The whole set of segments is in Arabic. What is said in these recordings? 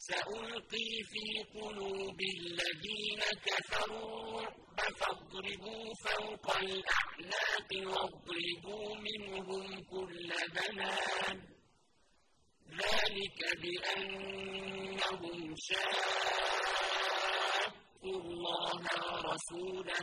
سألقي في قلوب الذين كفروا فاضربوا فوق الأعناق واضربوا منهم كل بنان. ذلك بأنهم شاقوا الله ورسوله.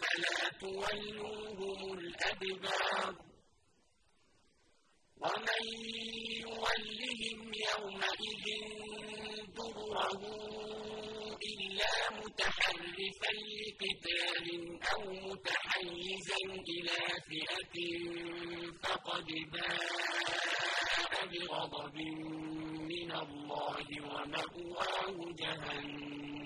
فلا تولوهم الأدبار. ومن يولهم يومئذ دره إلا متحرفا لقتال أو متحيزا إلى فئة فقد باء بغضب من الله ومأواه جهنم.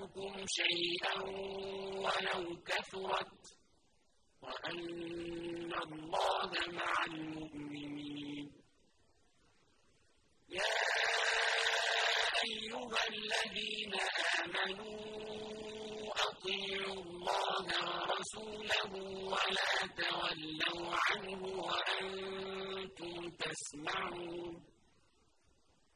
فئتكم شيئا ولو كثرت وأن الله مع المؤمنين. يا أيها الذين آمنوا أطيعوا الله ورسوله ولا تولوا عنه وأنتم تسمعون.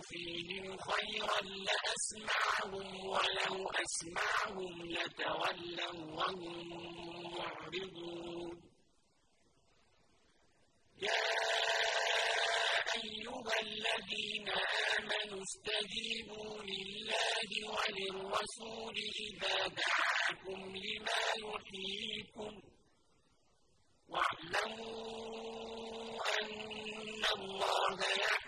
فيهم خيرا لأسمعهم ولو أسمعهم لتولوا وهم معرضون. يا أيها الذين آمنوا استجيبوا لله وللرسول إذا دعاكم لما يحييكم واعلموا أن الله يحول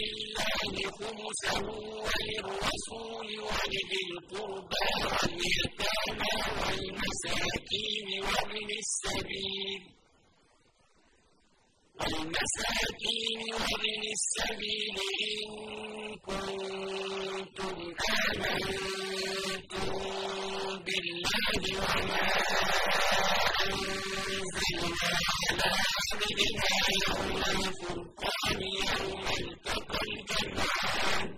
لله خمسه وللرسول ولذي القربى واليتامى والمساكين وابن السبيل. والمساكين وابن السبيل إن كنتم آمنتم بالله وما أنزلنا على عبدنا يوم الفرقان يوم التقى الجمعان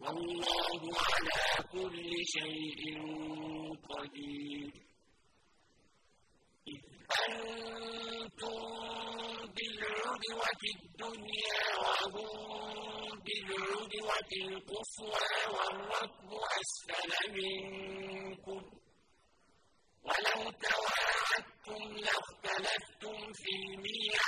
والله على كل شيء قدير. إذ أنتم بالعدوة الدنيا وهم بالعدوة القصوى والركب أسفل منكم. ولو تواعدتم لاختلفتم في الميعاد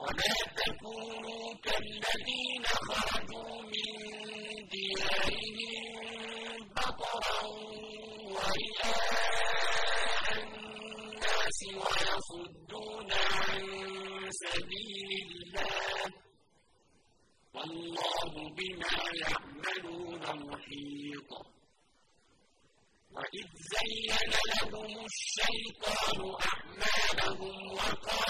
ولا تكونوا كالذين خرجوا من ديارهم بطرا ورئاء الناس ويصدون عن سبيل الله والله بما يعملون محيط وإذ زين لهم الشيطان أعمالهم وقال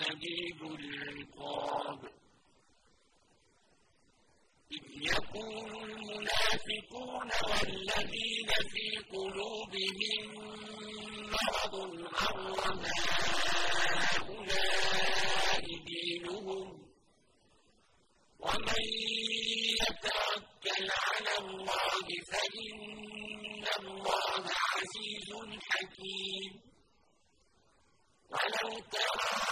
شديد العقاب. إذ يقول المنافقون والذين في قلوبهم مرض غر هؤلاء دينهم. ومن يتوكل على الله فإن الله عزيز حكيم. ولو ترى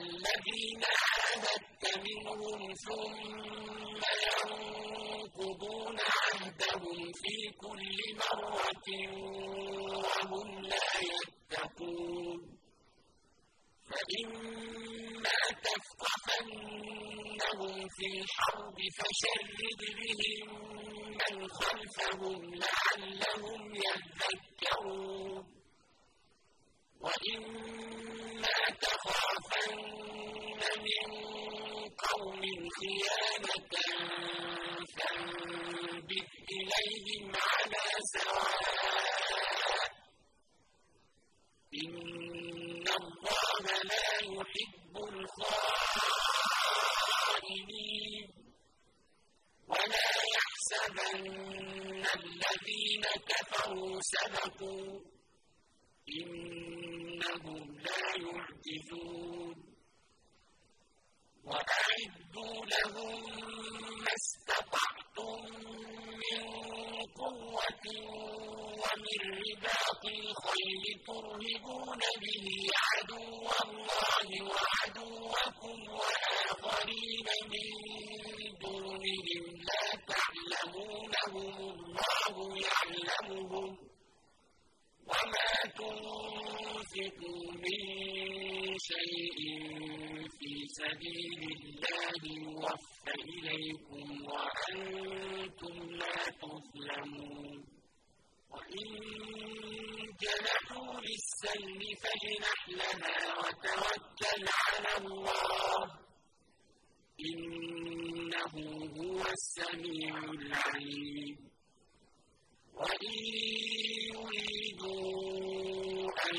الذين عاهدت منهم ثم ينقضون عهدهم في كل مرة وهم لا يتقون وَإِمَّا تَثْقَفَنَّهُمْ فِي الْحَرْبِ فَشَرِّدْ بِهِم مَّنْ خَلْفَهُمْ لَعَلَّهُمْ يَذَّكَّرُونَ وَإِمَّا تَخَافَنَّ مِن قَوْمٍ خِيَانَةً فَانبِذْ إِلَيْهِمْ عَلَىٰ سَوَاءٍ. اللَّهَ لَا يُحِبُّ الْخَائِنِينَ. وَلَا يَحْسَبَنَّ الَّذِينَ كَفَرُوا سَبَقُوا ۚ. إِنَّهُمْ لَا يُعْجِزُونَ وَأَعِدُّوا لَهُم مَّا اسْتَطَعْتُم مِّن قُوَّةٍ وَمِن رِّبَاطِ الْخَيْلِ تُرْهِبُونَ بِهِ عَدُوَّ اللَّهِ وَعَدُوَّكُمْ وَآخَرِينَ مِن دُونِهِمْ لَا تَعْلَمُونَهُمُ اللَّهُ يَعْلَمُهُمْ ۚ وَمَا تُنفِقُوا مِن شَيْءٍ فِي سَبِيلِ اللَّهِ يُوَفَّ إِلَيْكُمْ وَأَنتُمْ لَا تُظْلَمُونَ وَإِن جَنَحُوا لِلسَّلْمِ فَاجْنَحْ لَهَا وَتَوَكَّلْ عَلَى اللَّهِ ۚ إِنَّهُ هُوَ السَّمِيعُ الْعَلِيمُ وَإِن يُرِيدُوا أَن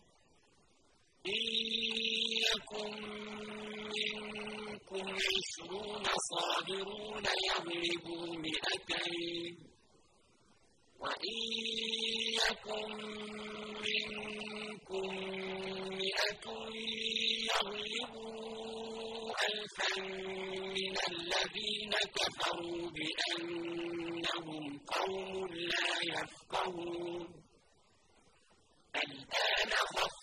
يَكُن مِّنكُمْ عِشْرُونَ صَابِرُونَ يَغْلِبُوا مِائَتَيْنِ ۚ وَإِن يَكُن مِّنكُم مِّائَةٌ يَغْلِبُوا أَلْفًا مِّنَ الَّذِينَ كَفَرُوا بِأَنَّهُمْ قَوْمٌ لَّا يَفْقَهُونَ. الْآنَ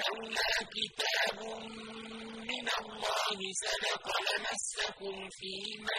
لَّوْلَا كِتَابٌ مِّنَ اللَّهِ سَبَقَ لَمَسَّكُمْ فِيمَا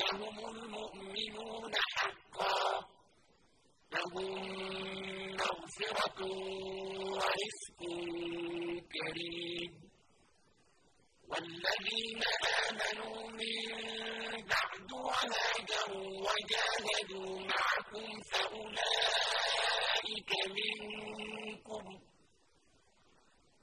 أولئك هم المؤمنون حقا. لهم مغفرة ورزق كريم. والذين آمنوا من بعد وهاجروا وجاهدوا معكم فأولئك منكم